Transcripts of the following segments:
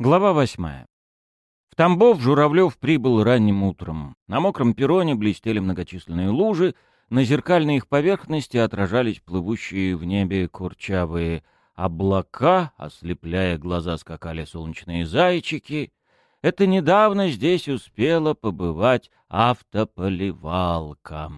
Глава восьмая. В Тамбов Журавлев прибыл ранним утром. На мокром перроне блестели многочисленные лужи, на зеркальной их поверхности отражались плывущие в небе курчавые облака, ослепляя глаза скакали солнечные зайчики. Это недавно здесь успела побывать автополивалка.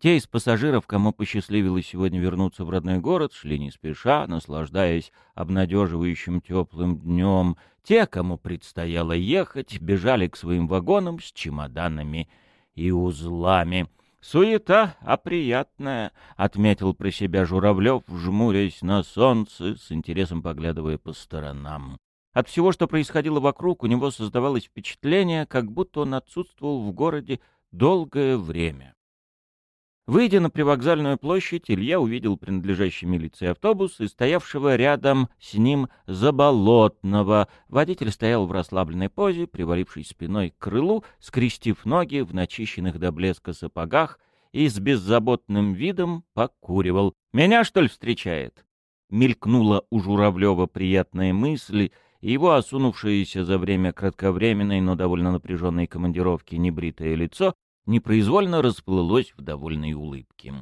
Те из пассажиров, кому посчастливилось сегодня вернуться в родной город, шли не спеша, наслаждаясь обнадеживающим теплым днем. Те, кому предстояло ехать, бежали к своим вагонам с чемоданами и узлами. «Суета, а приятная», — отметил про себя Журавлев, жмурясь на солнце, с интересом поглядывая по сторонам. От всего, что происходило вокруг, у него создавалось впечатление, как будто он отсутствовал в городе долгое время. Выйдя на привокзальную площадь, Илья увидел принадлежащий милиции автобус и стоявшего рядом с ним Заболотного. Водитель стоял в расслабленной позе, привалившись спиной к крылу, скрестив ноги в начищенных до блеска сапогах и с беззаботным видом покуривал. «Меня, что ли, встречает?» Мелькнула у Журавлева приятная мысль, и его осунувшееся за время кратковременной, но довольно напряженной командировки небритое лицо непроизвольно расплылось в довольной улыбке.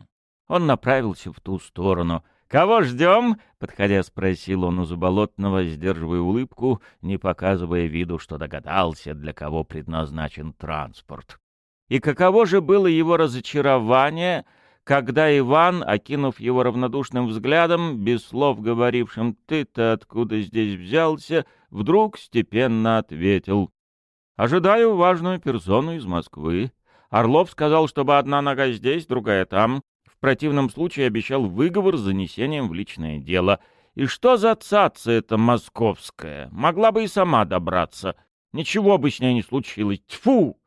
Он направился в ту сторону. «Кого ждем?» — подходя спросил он у Заболотного, сдерживая улыбку, не показывая виду, что догадался, для кого предназначен транспорт. И каково же было его разочарование, когда Иван, окинув его равнодушным взглядом, без слов говорившим «ты-то откуда здесь взялся», вдруг степенно ответил «Ожидаю важную персону из Москвы. Орлов сказал, чтобы одна нога здесь, другая там. В противном случае обещал выговор с занесением в личное дело. И что за цаца эта московская? Могла бы и сама добраться. Ничего бы с ней не случилось. Тьфу!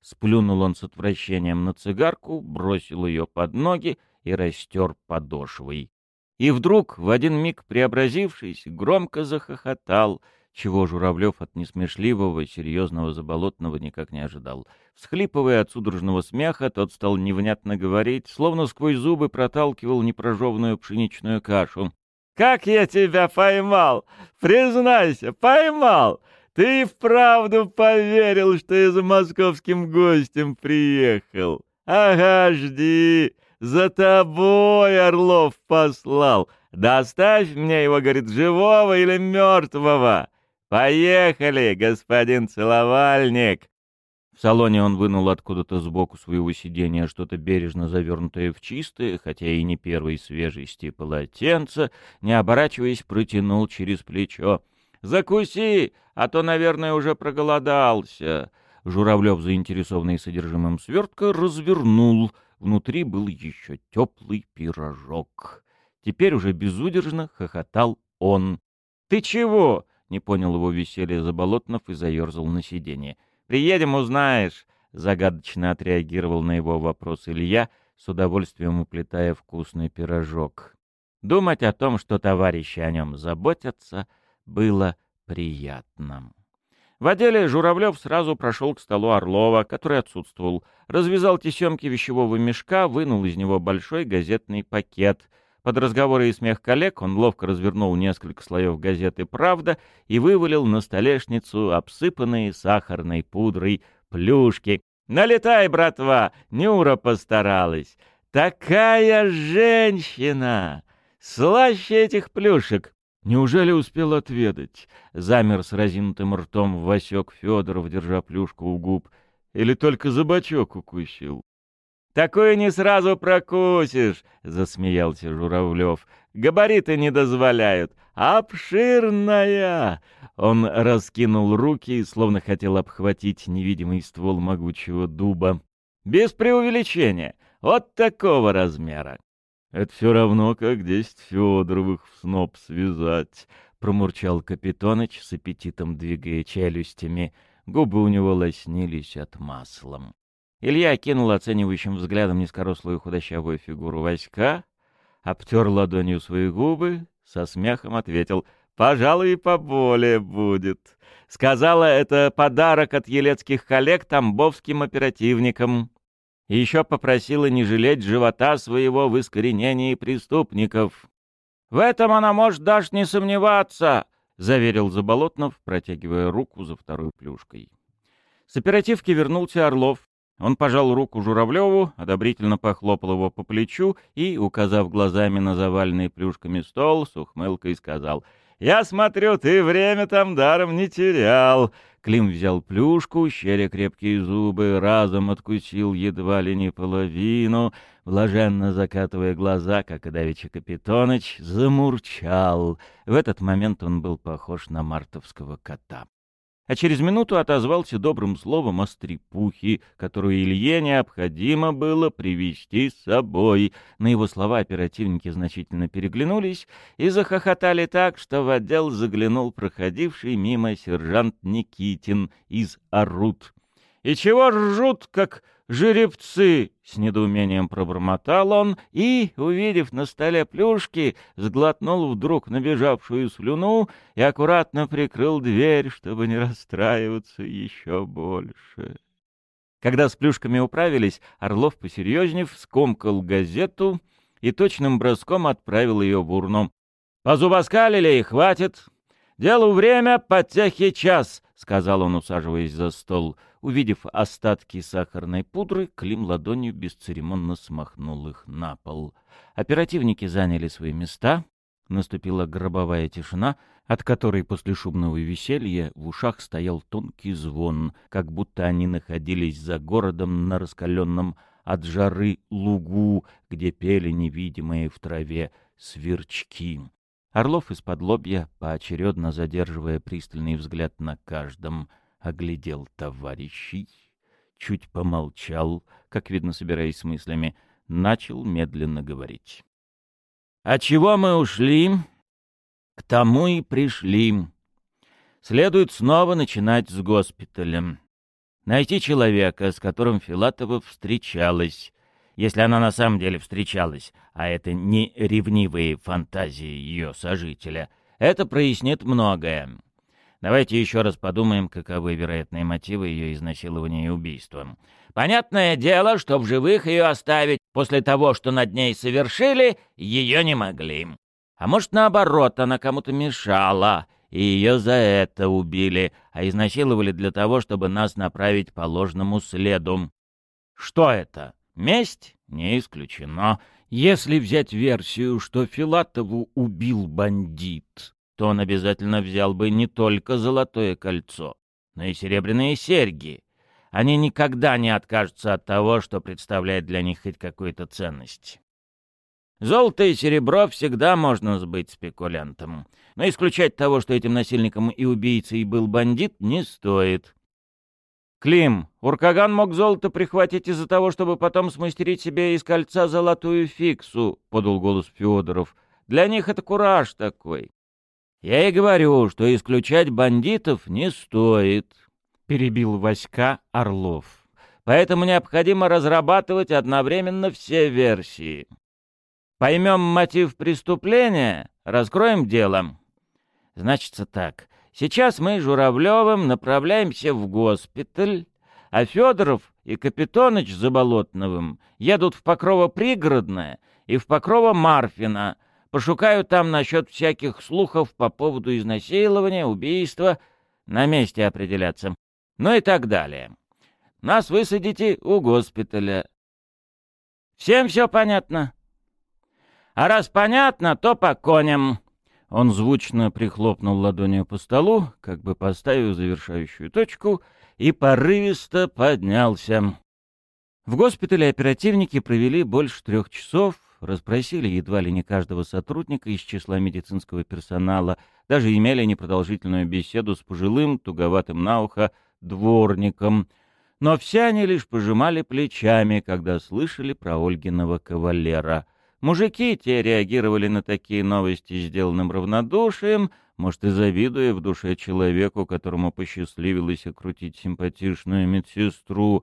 Сплюнул он с отвращением на цигарку, бросил ее под ноги и растер подошвой. И вдруг, в один миг преобразившись, громко захохотал — чего Журавлев от несмешливого, серьезного заболотного никак не ожидал. Всхлипывая от судорожного смеха, тот стал невнятно говорить, словно сквозь зубы проталкивал непрожеванную пшеничную кашу. «Как я тебя поймал! Признайся, поймал! Ты вправду поверил, что я за московским гостем приехал! Ага, жди! За тобой Орлов послал! Доставь мне его, говорит, живого или мертвого!» «Поехали, господин целовальник!» В салоне он вынул откуда-то сбоку своего сиденья что-то бережно завернутое в чистое, хотя и не первой свежести полотенце, не оборачиваясь, протянул через плечо. «Закуси, а то, наверное, уже проголодался!» Журавлев, заинтересованный содержимым свертка, развернул. Внутри был еще теплый пирожок. Теперь уже безудержно хохотал он. «Ты чего?» — не понял его веселья Заболотнов и заерзал на сиденье. «Приедем, узнаешь!» — загадочно отреагировал на его вопрос Илья, с удовольствием уплетая вкусный пирожок. Думать о том, что товарищи о нем заботятся, было приятно. В отделе Журавлев сразу прошел к столу Орлова, который отсутствовал, развязал тесемки вещевого мешка, вынул из него большой газетный пакет — под разговоры и смех коллег он ловко развернул несколько слоев газеты «Правда» и вывалил на столешницу обсыпанные сахарной пудрой плюшки. «Налетай, братва! Нюра постаралась! Такая женщина! Слаще этих плюшек!» Неужели успел отведать? Замер с разинутым ртом Васек Федоров, держа плюшку у губ. Или только за бочок укусил? Такое не сразу прокусишь, — засмеялся Журавлев. Габариты не дозволяют. Обширная! Он раскинул руки, словно хотел обхватить невидимый ствол могучего дуба. Без преувеличения. Вот такого размера. Это все равно, как десять Федоровых в сноп связать, — промурчал Капитоныч с аппетитом, двигая челюстями. Губы у него лоснились от маслом. Илья кинул оценивающим взглядом низкорослую худощавую фигуру Васька, обтер ладонью свои губы, со смехом ответил «Пожалуй, и поболее будет». Сказала, это подарок от елецких коллег тамбовским оперативникам. И еще попросила не жалеть живота своего в искоренении преступников. В этом она может даже не сомневаться. — заверил Заболотнов, протягивая руку за второй плюшкой. С оперативки вернулся Орлов. Он пожал руку Журавлеву, одобрительно похлопал его по плечу и, указав глазами на заваленный плюшками стол, с ухмылкой сказал «Я смотрю, ты время там даром не терял». Клим взял плюшку, щеря крепкие зубы, разом откусил едва ли не половину, блаженно закатывая глаза, как и давеча Капитоныч, замурчал. В этот момент он был похож на мартовского кота а через минуту отозвался добрым словом о стрепухе, которую Илье необходимо было привести с собой. На его слова оперативники значительно переглянулись и захохотали так, что в отдел заглянул проходивший мимо сержант Никитин из Арут. «И чего ржут, как жеребцы!» — с недоумением пробормотал он и, увидев на столе плюшки, сглотнул вдруг набежавшую слюну и аккуратно прикрыл дверь, чтобы не расстраиваться еще больше. Когда с плюшками управились, Орлов, посерьезнев, скомкал газету и точным броском отправил ее в урну. «Позубоскалили и хватит! Делу время, подтехи час!» — сказал он, усаживаясь за стол. Увидев остатки сахарной пудры, Клим ладонью бесцеремонно смахнул их на пол. Оперативники заняли свои места. Наступила гробовая тишина, от которой после шумного веселья в ушах стоял тонкий звон, как будто они находились за городом на раскаленном от жары лугу, где пели невидимые в траве сверчки. Орлов из-под лобья, поочередно задерживая пристальный взгляд на каждом, оглядел товарищей, чуть помолчал, как видно, собираясь с мыслями, начал медленно говорить. «А чего мы ушли? К тому и пришли. Следует снова начинать с госпиталем. Найти человека, с которым Филатова встречалась, если она на самом деле встречалась, а это не ревнивые фантазии ее сожителя, это прояснит многое. Давайте еще раз подумаем, каковы вероятные мотивы ее изнасилования и убийства. Понятное дело, что в живых ее оставить после того, что над ней совершили, ее не могли. А может, наоборот, она кому-то мешала, и ее за это убили, а изнасиловали для того, чтобы нас направить по ложному следу. Что это? Месть? Не исключено. Если взять версию, что Филатову убил бандит, то он обязательно взял бы не только золотое кольцо, но и серебряные серьги. Они никогда не откажутся от того, что представляет для них хоть какую-то ценность. Золото и серебро всегда можно сбыть спекулянтам, но исключать того, что этим насильником и убийцей был бандит, не стоит. Клим, Уркаган мог золото прихватить из-за того, чтобы потом смастерить себе из кольца золотую фиксу, — подал голос Федоров. Для них это кураж такой. Я и говорю, что исключать бандитов не стоит, — перебил Васька Орлов. Поэтому необходимо разрабатывать одновременно все версии. Поймем мотив преступления, раскроем дело. Значится так. Сейчас мы с Журавлевым направляемся в госпиталь, а Федоров и Капитоныч Заболотновым едут в Покрово-Пригородное и в Покрово-Марфино, пошукают там насчет всяких слухов по поводу изнасилования, убийства, на месте определяться, ну и так далее. Нас высадите у госпиталя. Всем все понятно? А раз понятно, то по коням. Он звучно прихлопнул ладонью по столу, как бы поставив завершающую точку, и порывисто поднялся. В госпитале оперативники провели больше трех часов, расспросили едва ли не каждого сотрудника из числа медицинского персонала, даже имели непродолжительную беседу с пожилым, туговатым на ухо, дворником. Но все они лишь пожимали плечами, когда слышали про Ольгиного кавалера — Мужики те реагировали на такие новости сделанным равнодушием, может, и завидуя в душе человеку, которому посчастливилось окрутить симпатичную медсестру.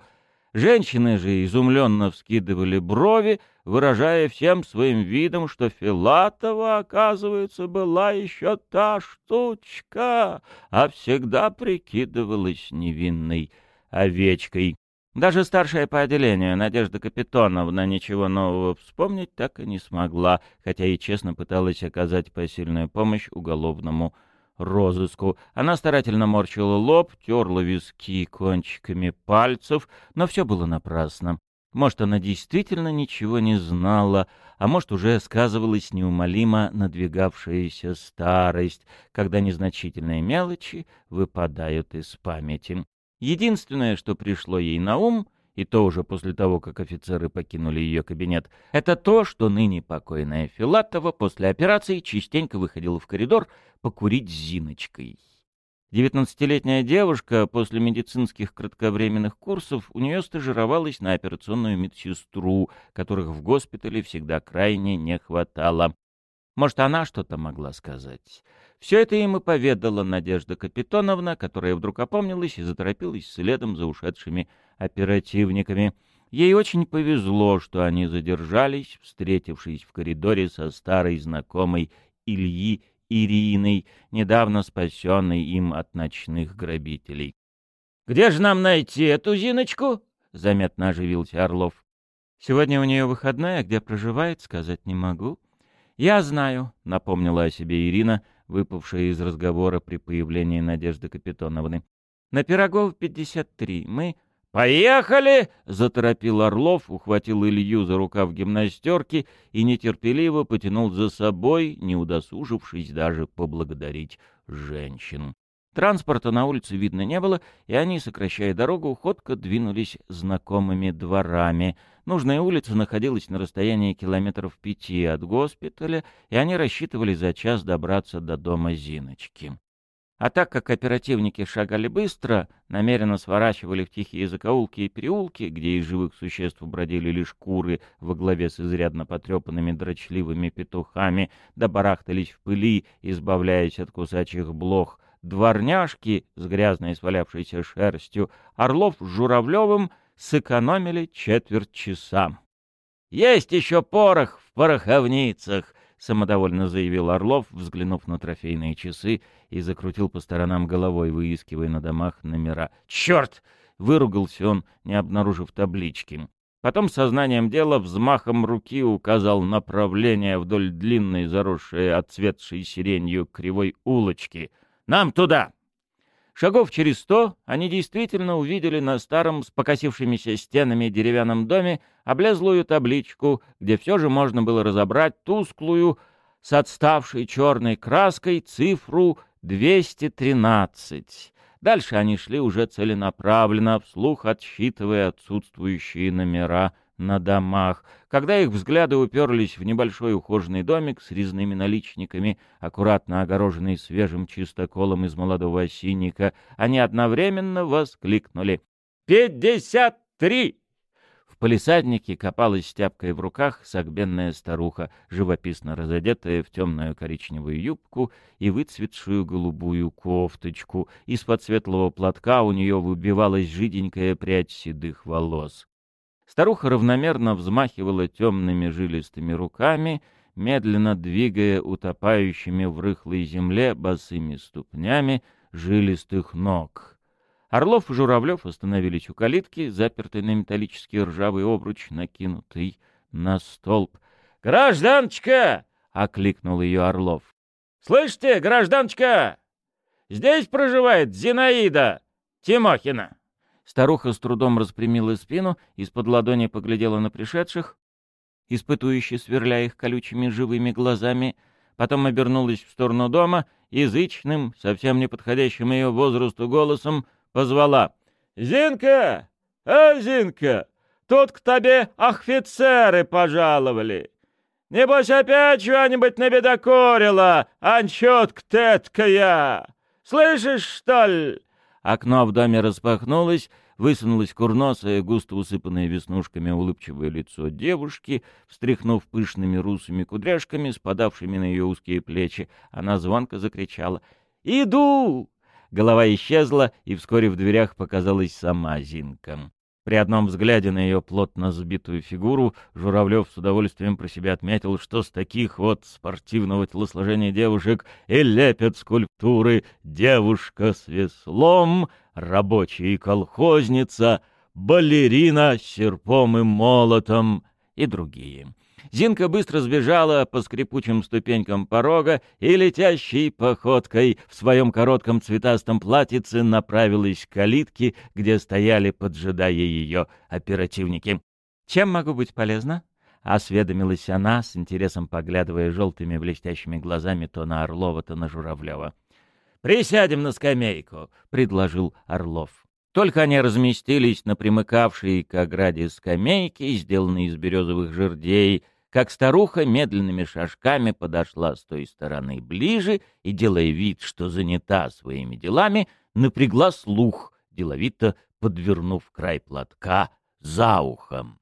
Женщины же изумленно вскидывали брови, выражая всем своим видом, что Филатова, оказывается, была еще та штучка, а всегда прикидывалась невинной овечкой. Даже старшая по отделению Надежда Капитоновна ничего нового вспомнить так и не смогла, хотя и честно пыталась оказать посильную помощь уголовному розыску. Она старательно морщила лоб, терла виски кончиками пальцев, но все было напрасно. Может, она действительно ничего не знала, а может, уже сказывалась неумолимо надвигавшаяся старость, когда незначительные мелочи выпадают из памяти. Единственное, что пришло ей на ум, и то уже после того, как офицеры покинули ее кабинет, это то, что ныне покойная Филатова после операции частенько выходила в коридор покурить с Зиночкой. Девятнадцатилетняя девушка после медицинских кратковременных курсов у нее стажировалась на операционную медсестру, которых в госпитале всегда крайне не хватало. Может, она что-то могла сказать. Все это им и поведала Надежда Капитоновна, которая вдруг опомнилась и заторопилась следом за ушедшими оперативниками. Ей очень повезло, что они задержались, встретившись в коридоре со старой знакомой Ильи Ириной, недавно спасенной им от ночных грабителей. — Где же нам найти эту Зиночку? — заметно оживился Орлов. — Сегодня у нее выходная, где проживает, сказать не могу. — Я знаю, — напомнила о себе Ирина, выпавшая из разговора при появлении Надежды Капитоновны. — На Пирогов 53. Мы «Поехали!» — заторопил Орлов, ухватил Илью за рукав гимнастерки и нетерпеливо потянул за собой, не удосужившись даже поблагодарить женщин. Транспорта на улице видно не было, и они, сокращая дорогу, ходко двинулись знакомыми дворами. Нужная улица находилась на расстоянии километров пяти от госпиталя, и они рассчитывали за час добраться до дома Зиночки. А так как оперативники шагали быстро, намеренно сворачивали в тихие закоулки и переулки, где из живых существ бродили лишь куры во главе с изрядно потрепанными дрочливыми петухами, да барахтались в пыли, избавляясь от кусачих блох, дворняжки с грязной свалявшейся шерстью, Орлов с Журавлевым сэкономили четверть часа. «Есть еще порох в пороховницах!» Самодовольно заявил Орлов, взглянув на трофейные часы и закрутил по сторонам головой, выискивая на домах номера. «Черт!» — выругался он, не обнаружив таблички. Потом сознанием дела взмахом руки указал направление вдоль длинной, заросшей отцветшей сиренью кривой улочки. «Нам туда!» Шагов через сто они действительно увидели на старом с покосившимися стенами деревянном доме облезлую табличку, где все же можно было разобрать тусклую, с отставшей черной краской цифру 213. Дальше они шли уже целенаправленно, вслух отсчитывая отсутствующие номера на домах. Когда их взгляды уперлись в небольшой ухоженный домик с резными наличниками, аккуратно огороженный свежим чистоколом из молодого осинника, они одновременно воскликнули «Пятьдесят три!» В полисаднике копалась тяпкой в руках согбенная старуха, живописно разодетая в темную коричневую юбку и выцветшую голубую кофточку. Из-под светлого платка у нее выбивалась жиденькая прядь седых волос. Старуха равномерно взмахивала темными жилистыми руками, медленно двигая утопающими в рыхлой земле босыми ступнями жилистых ног. Орлов и Журавлев остановились у калитки, запертой на металлический ржавый обруч, накинутый на столб. «Гражданочка!» — окликнул ее Орлов. «Слышите, гражданочка? Здесь проживает Зинаида Тимохина!» Старуха с трудом распрямила спину, из-под ладони поглядела на пришедших, испытующе сверля их колючими живыми глазами, потом обернулась в сторону дома язычным, совсем не подходящим ее возрасту голосом позвала. «Зинка! А, Зинка! Тут к тебе офицеры пожаловали! Небось опять чего-нибудь набедокорила, анчетка теткая! Слышишь, что ли?» Окно в доме распахнулось, высунулось курносое, густо усыпанное веснушками улыбчивое лицо девушки, встряхнув пышными русыми кудряшками, спадавшими на ее узкие плечи. Она звонко закричала «Иду!». Голова исчезла, и вскоре в дверях показалась сама Зинка. При одном взгляде на ее плотно сбитую фигуру Журавлев с удовольствием про себя отметил, что с таких вот спортивного телосложения девушек и лепят скульптуры девушка с веслом, рабочая и колхозница, балерина с серпом и молотом и другие. Зинка быстро сбежала по скрипучим ступенькам порога и, летящей походкой в своем коротком цветастом платьице, направилась к калитке, где стояли, поджидая ее, оперативники. «Чем могу быть полезна?» — осведомилась она, с интересом поглядывая желтыми блестящими глазами то на Орлова, то на Журавлева. «Присядем на скамейку», — предложил Орлов. Только они разместились на примыкавшей к ограде скамейке, сделанной из березовых жердей, как старуха медленными шажками подошла с той стороны ближе и, делая вид, что занята своими делами, напрягла слух, деловито подвернув край платка за ухом.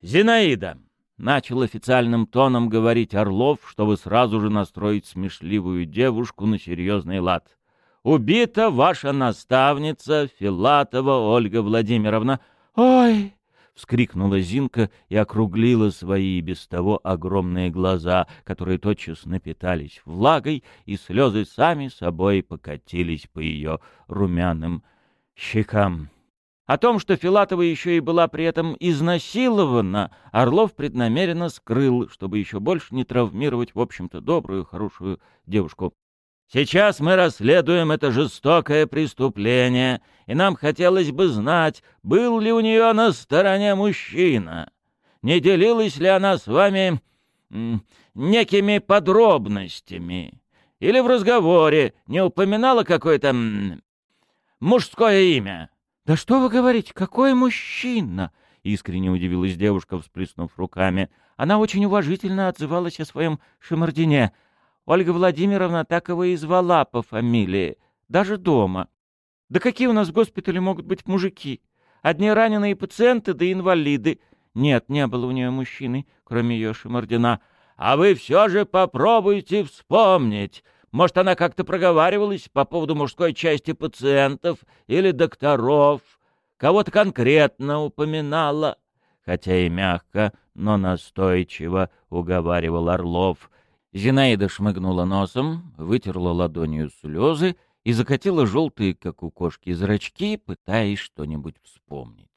«Зинаида!» — начал официальным тоном говорить Орлов, чтобы сразу же настроить смешливую девушку на серьезный лад. «Убита ваша наставница Филатова Ольга Владимировна». «Ой!» — вскрикнула Зинка и округлила свои без того огромные глаза, которые тотчас напитались влагой, и слезы сами собой покатились по ее румяным щекам. О том, что Филатова еще и была при этом изнасилована, Орлов преднамеренно скрыл, чтобы еще больше не травмировать, в общем-то, добрую, хорошую девушку. Сейчас мы расследуем это жестокое преступление, и нам хотелось бы знать, был ли у нее на стороне мужчина. Не делилась ли она с вами некими подробностями? Или в разговоре не упоминала какое-то мужское имя? «Да что вы говорите, какой мужчина?» — искренне удивилась девушка, всплеснув руками. Она очень уважительно отзывалась о своем Шамардине — Ольга Владимировна так его и звала по фамилии, даже дома. Да какие у нас в госпитале могут быть мужики? Одни раненые пациенты да инвалиды. Нет, не было у нее мужчины, кроме ее Шамардина. А вы все же попробуйте вспомнить. Может, она как-то проговаривалась по поводу мужской части пациентов или докторов, кого-то конкретно упоминала. Хотя и мягко, но настойчиво уговаривал Орлов — Зинаида шмыгнула носом, вытерла ладонью слезы и закатила желтые, как у кошки, зрачки, пытаясь что-нибудь вспомнить.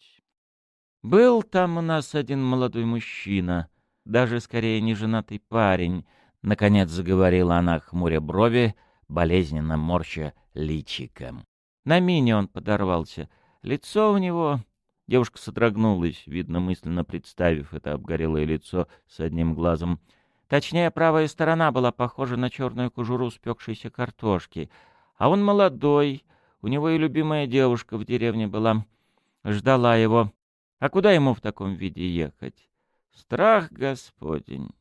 «Был там у нас один молодой мужчина, даже скорее не женатый парень», — наконец заговорила она, хмуря брови, болезненно морща личиком. На мине он подорвался. Лицо у него... Девушка содрогнулась, видно, мысленно представив это обгорелое лицо с одним глазом — Точнее, правая сторона была похожа на черную кожуру спекшейся картошки. А он молодой, у него и любимая девушка в деревне была. Ждала его. А куда ему в таком виде ехать? Страх господень.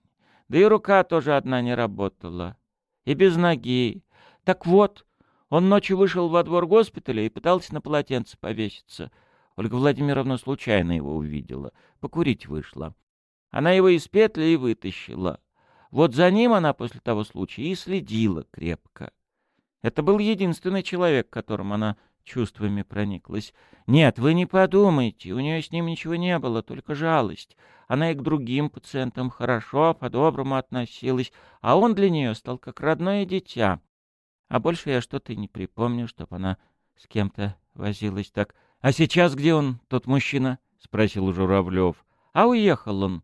Да и рука тоже одна не работала. И без ноги. Так вот, он ночью вышел во двор госпиталя и пытался на полотенце повеситься. Ольга Владимировна случайно его увидела. Покурить вышла. Она его из петли и вытащила. Вот за ним она после того случая и следила крепко. Это был единственный человек, которым она чувствами прониклась. Нет, вы не подумайте, у нее с ним ничего не было, только жалость. Она и к другим пациентам хорошо, по-доброму относилась, а он для нее стал как родное дитя. А больше я что-то не припомню, чтоб она с кем-то возилась так. — А сейчас где он, тот мужчина? — спросил Журавлев. — А уехал он.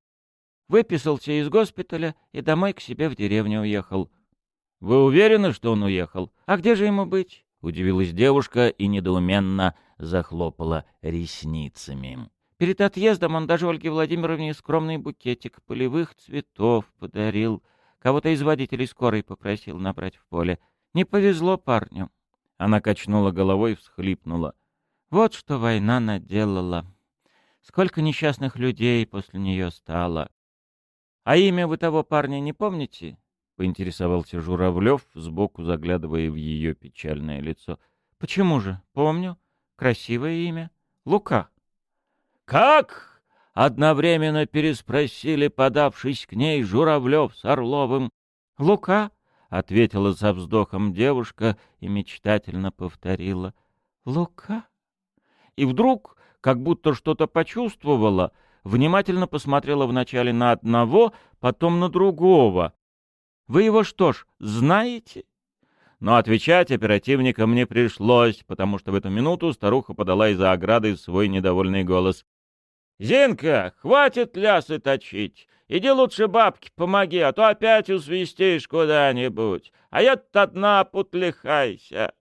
Выписался из госпиталя и домой к себе в деревню уехал. — Вы уверены, что он уехал? А где же ему быть? — удивилась девушка и недоуменно захлопала ресницами. Перед отъездом он даже Ольге Владимировне скромный букетик полевых цветов подарил. Кого-то из водителей скорой попросил набрать в поле. Не повезло парню. Она качнула головой и всхлипнула. Вот что война наделала. Сколько несчастных людей после нее стало. «А имя вы того парня не помните?» — поинтересовался Журавлев, сбоку заглядывая в ее печальное лицо. «Почему же? Помню. Красивое имя. Лука». «Как?» — одновременно переспросили, подавшись к ней Журавлев с Орловым. «Лука?» — ответила со вздохом девушка и мечтательно повторила. «Лука?» И вдруг, как будто что-то почувствовала, — внимательно посмотрела вначале на одного, потом на другого. «Вы его что ж, знаете?» Но отвечать оперативникам не пришлось, потому что в эту минуту старуха подала из-за ограды свой недовольный голос. «Зинка, хватит лясы точить! Иди лучше бабке помоги, а то опять усвистишь куда-нибудь. А я тут одна путлихайся.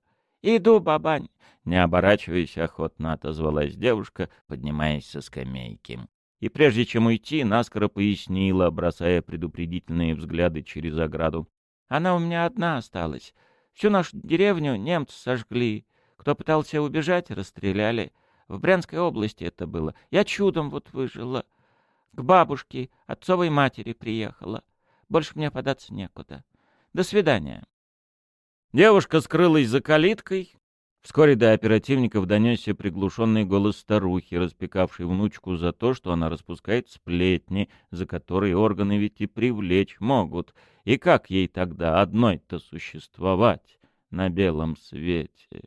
Иду, бабань. Не оборачиваясь, охотно отозвалась девушка, поднимаясь со скамейки. И прежде чем уйти, наскоро пояснила, бросая предупредительные взгляды через ограду. Она у меня одна осталась. Всю нашу деревню немцы сожгли. Кто пытался убежать, расстреляли. В Брянской области это было. Я чудом вот выжила. К бабушке, отцовой матери приехала. Больше мне податься некуда. До свидания. Девушка скрылась за калиткой. Вскоре до оперативников донесся приглушенный голос старухи, распекавшей внучку за то, что она распускает сплетни, за которые органы ведь и привлечь могут. И как ей тогда одной-то существовать на белом свете?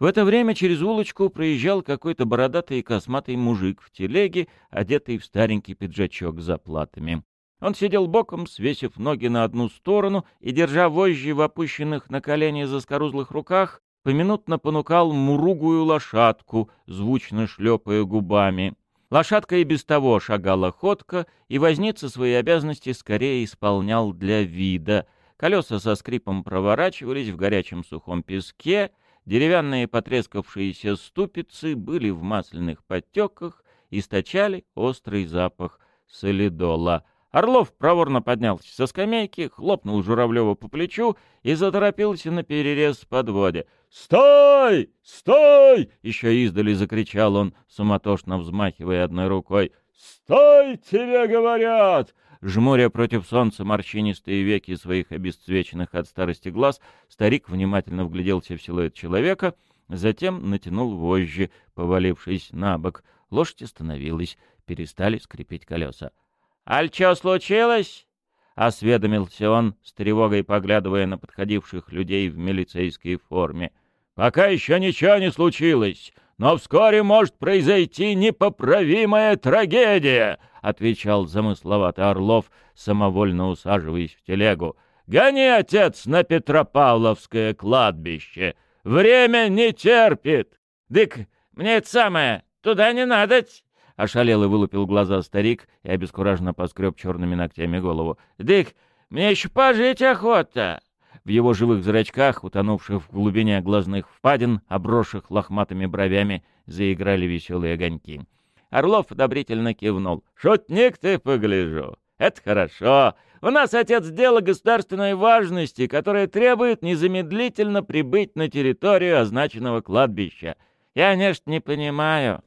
В это время через улочку проезжал какой-то бородатый и косматый мужик в телеге, одетый в старенький пиджачок с заплатами. Он сидел боком, свесив ноги на одну сторону и, держа вожжи в опущенных на колени заскорузлых руках, поминутно понукал муругую лошадку, звучно шлепая губами. Лошадка и без того шагала ходко, и возница свои обязанности скорее исполнял для вида. Колеса со скрипом проворачивались в горячем сухом песке — Деревянные потрескавшиеся ступицы были в масляных подтеках, источали острый запах солидола. Орлов проворно поднялся со скамейки, хлопнул Журавлева по плечу и заторопился на перерез подводе. «Стой! Стой!» — еще издали закричал он, суматошно взмахивая одной рукой. «Стой, тебе говорят!» Жмуря против солнца морщинистые веки своих обесцвеченных от старости глаз, старик внимательно вгляделся в силуэт человека, затем натянул вожжи, повалившись на бок. Лошадь остановилась, перестали скрипеть колеса. — Аль что случилось? — осведомился он, с тревогой поглядывая на подходивших людей в милицейской форме. — Пока еще ничего не случилось но вскоре может произойти непоправимая трагедия, — отвечал замысловатый Орлов, самовольно усаживаясь в телегу. — Гони, отец, на Петропавловское кладбище. Время не терпит. — Дык, мне это самое, туда не надо — ошалел и вылупил глаза старик и обескураженно поскреб черными ногтями голову. — Дык, мне еще пожить охота. В его живых зрачках, утонувших в глубине глазных впадин, обросших лохматыми бровями, заиграли веселые огоньки. Орлов одобрительно кивнул. «Шутник ты, погляжу. Это хорошо. У нас, отец, дело государственной важности, которое требует незамедлительно прибыть на территорию означенного кладбища. Я, конечно, не понимаю».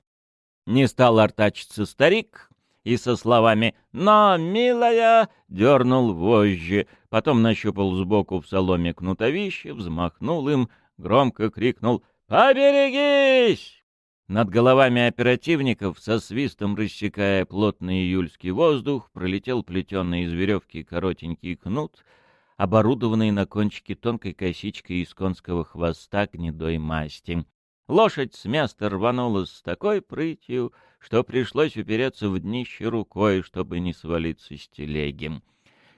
Не стал артачиться старик, и со словами «Но, милая!» дернул вожжи, потом нащупал сбоку в соломе кнутовище, взмахнул им, громко крикнул «Поберегись!» Над головами оперативников, со свистом рассекая плотный июльский воздух, пролетел плетеный из веревки коротенький кнут, оборудованный на кончике тонкой косичкой из конского хвоста гнедой масти. Лошадь с места рванулась с такой прытью, что пришлось упереться в днище рукой, чтобы не свалиться с телеги.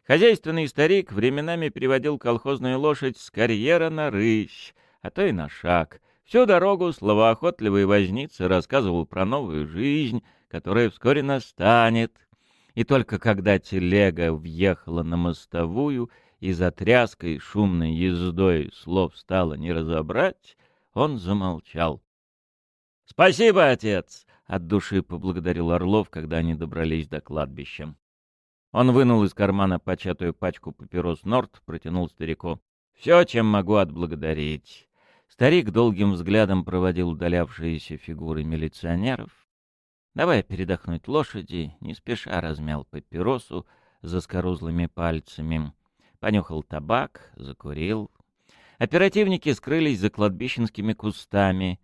Хозяйственный старик временами переводил колхозную лошадь с карьера на рысь, а то и на шаг. Всю дорогу словоохотливый возница рассказывал про новую жизнь, которая вскоре настанет. И только когда телега въехала на мостовую и за тряской шумной ездой слов стало не разобрать, он замолчал. — Спасибо, отец! — от души поблагодарил Орлов, когда они добрались до кладбища. Он вынул из кармана початую пачку папирос Норт, протянул старику. — Все, чем могу отблагодарить. Старик долгим взглядом проводил удалявшиеся фигуры милиционеров. Давай передохнуть лошади, не спеша размял папиросу за скорузлыми пальцами. Понюхал табак, закурил, Оперативники скрылись за кладбищенскими кустами.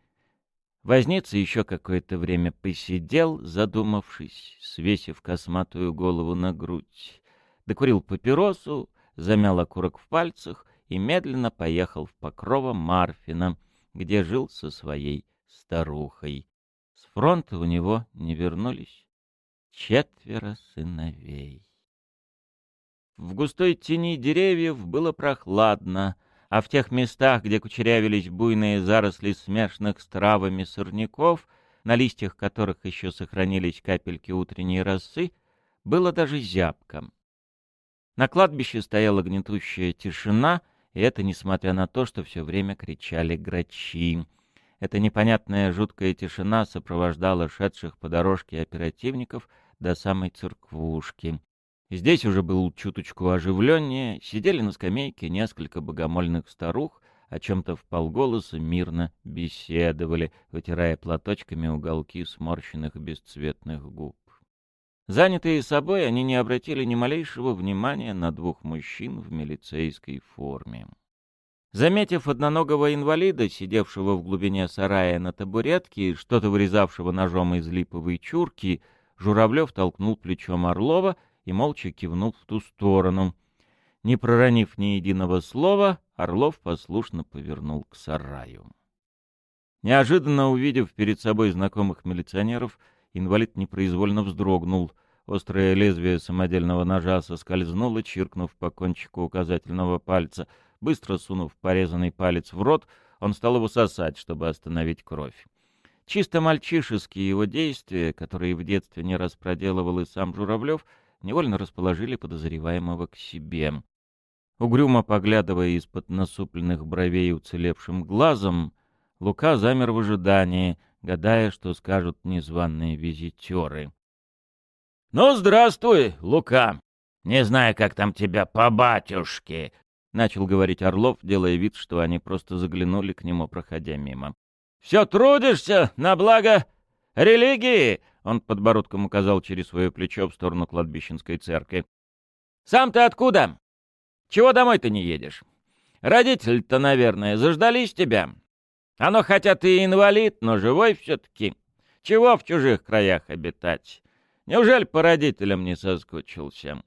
Возница еще какое-то время посидел, задумавшись, свесив косматую голову на грудь. Докурил папиросу, замял окурок в пальцах и медленно поехал в Покрово Марфина, где жил со своей старухой. С фронта у него не вернулись четверо сыновей. В густой тени деревьев было прохладно, а в тех местах, где кучерявились буйные заросли смешанных с травами сорняков, на листьях которых еще сохранились капельки утренней росы, Было даже зябко. На кладбище стояла гнетущая тишина, и это несмотря на то, что все время кричали грачи. Эта непонятная жуткая тишина сопровождала шедших по дорожке оперативников до самой церквушки. Здесь уже был чуточку оживленнее, сидели на скамейке несколько богомольных старух, о чем-то вполголоса мирно беседовали, вытирая платочками уголки сморщенных бесцветных губ. Занятые собой, они не обратили ни малейшего внимания на двух мужчин в милицейской форме. Заметив одноногого инвалида, сидевшего в глубине сарая на табуретке и что-то вырезавшего ножом из липовой чурки, Журавлев толкнул плечом Орлова и молча кивнул в ту сторону. Не проронив ни единого слова, Орлов послушно повернул к сараю. Неожиданно увидев перед собой знакомых милиционеров, инвалид непроизвольно вздрогнул. Острое лезвие самодельного ножа соскользнуло, чиркнув по кончику указательного пальца. Быстро сунув порезанный палец в рот, он стал его сосать, чтобы остановить кровь. Чисто мальчишеские его действия, которые в детстве не раз проделывал и сам Журавлев, невольно расположили подозреваемого к себе. Угрюмо поглядывая из-под насупленных бровей уцелевшим глазом, Лука замер в ожидании, гадая, что скажут незваные визитеры. — Ну, здравствуй, Лука! Не знаю, как там тебя по батюшке! — начал говорить Орлов, делая вид, что они просто заглянули к нему, проходя мимо. — Все трудишься на благо религии! — он подбородком указал через свое плечо в сторону кладбищенской церкви. — Сам ты откуда? Чего домой ты не едешь? Родители-то, наверное, заждались тебя. Оно хотя ты и инвалид, но живой все-таки. Чего в чужих краях обитать? Неужели по родителям не соскучился?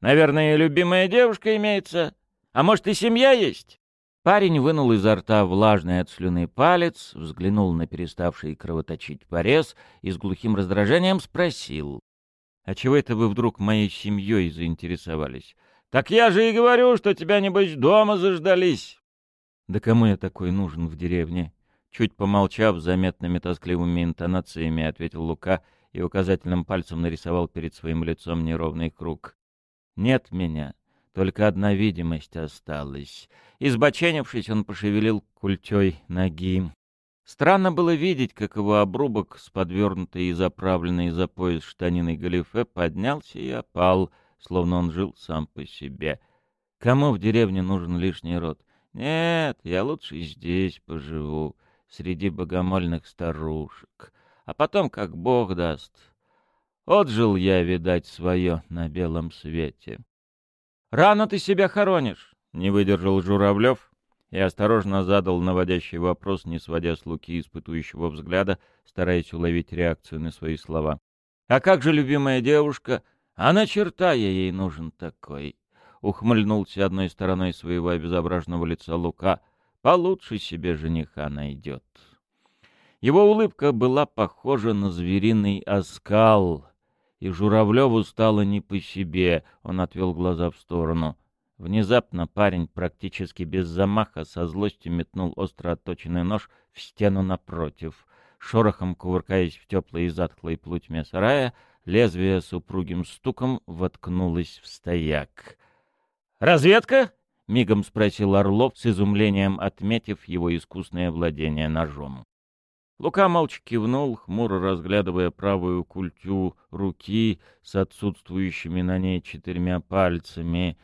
Наверное, любимая девушка имеется. А может, и семья есть?» Парень вынул изо рта влажный от слюны палец, взглянул на переставший кровоточить порез и с глухим раздражением спросил. «А чего это вы вдруг моей семьей заинтересовались? «Так я же и говорю, что тебя, небось, дома заждались!» «Да кому я такой нужен в деревне?» Чуть помолчав, заметными тоскливыми интонациями ответил Лука и указательным пальцем нарисовал перед своим лицом неровный круг. «Нет меня, только одна видимость осталась». Избоченившись, он пошевелил культей ноги. Странно было видеть, как его обрубок с подвернутой и заправленной за пояс штаниной галифе поднялся и опал — словно он жил сам по себе. Кому в деревне нужен лишний род? Нет, я лучше здесь поживу, среди богомольных старушек. А потом, как бог даст. Отжил я, видать, свое на белом свете. «Рано ты себя хоронишь!» — не выдержал Журавлев и осторожно задал наводящий вопрос, не сводя с Луки испытующего взгляда, стараясь уловить реакцию на свои слова. «А как же любимая девушка? А на черта я ей нужен такой. Ухмыльнулся одной стороной своего обезображенного лица Лука. Получше себе жениха найдет. Его улыбка была похожа на звериный оскал, и Журавлеву стало не по себе, он отвел глаза в сторону. Внезапно парень практически без замаха со злостью метнул остро отточенный нож в стену напротив. Шорохом кувыркаясь в теплой и затхлой плутьме сарая, Лезвие с упругим стуком воткнулось в стояк. «Разведка?» — мигом спросил Орлов, с изумлением отметив его искусное владение ножом. Лука молча кивнул, хмуро разглядывая правую культю руки с отсутствующими на ней четырьмя пальцами,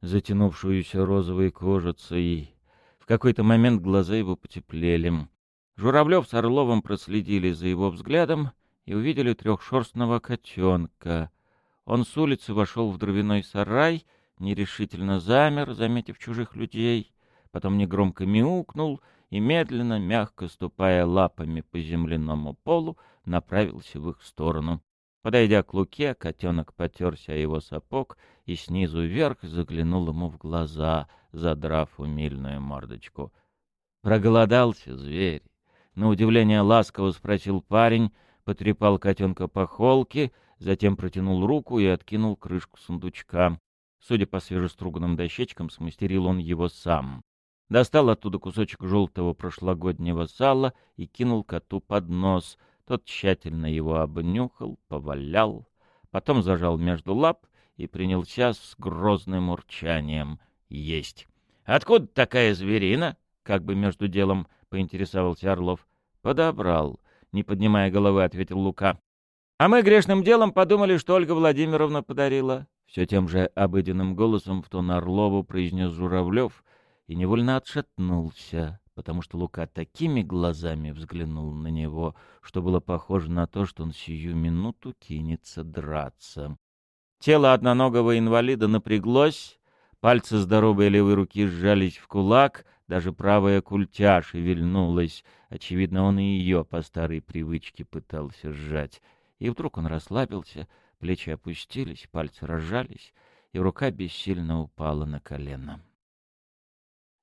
затянувшуюся розовой кожицей. В какой-то момент глаза его потеплели. Журавлев с Орловым проследили за его взглядом и увидели трехшерстного котенка. Он с улицы вошел в дровяной сарай, нерешительно замер, заметив чужих людей, потом негромко мяукнул и, медленно, мягко ступая лапами по земляному полу, направился в их сторону. Подойдя к Луке, котенок потерся о его сапог и снизу вверх заглянул ему в глаза, задрав умильную мордочку. «Проголодался зверь?» На удивление ласково спросил парень, потрепал котенка по холке, затем протянул руку и откинул крышку сундучка. Судя по свежеструганным дощечкам, смастерил он его сам. Достал оттуда кусочек желтого прошлогоднего сала и кинул коту под нос. Тот тщательно его обнюхал, повалял, потом зажал между лап и принялся с грозным урчанием есть. «Откуда такая зверина?» — как бы между делом поинтересовался Орлов. «Подобрал», — не поднимая головы, ответил Лука. «А мы грешным делом подумали, что Ольга Владимировна подарила». Все тем же обыденным голосом в тон Орлову произнес Журавлев и невольно отшатнулся, потому что Лука такими глазами взглянул на него, что было похоже на то, что он сию минуту кинется драться. Тело одноногого инвалида напряглось, пальцы здоровой левой руки сжались в кулак, даже правая культя шевельнулась. Очевидно, он и ее по старой привычке пытался сжать. И вдруг он расслабился, плечи опустились, пальцы разжались, и рука бессильно упала на колено.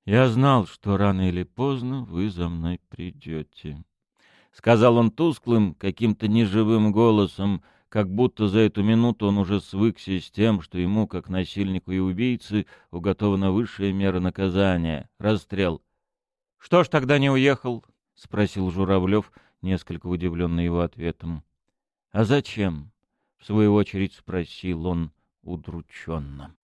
«Я знал, что рано или поздно вы за мной придете», — сказал он тусклым, каким-то неживым голосом, как будто за эту минуту он уже свыкся с тем, что ему, как насильнику и убийце, уготована высшая мера наказания — расстрел. — Что ж тогда не уехал? — спросил Журавлев, несколько удивленный его ответом. — А зачем? — в свою очередь спросил он удрученно.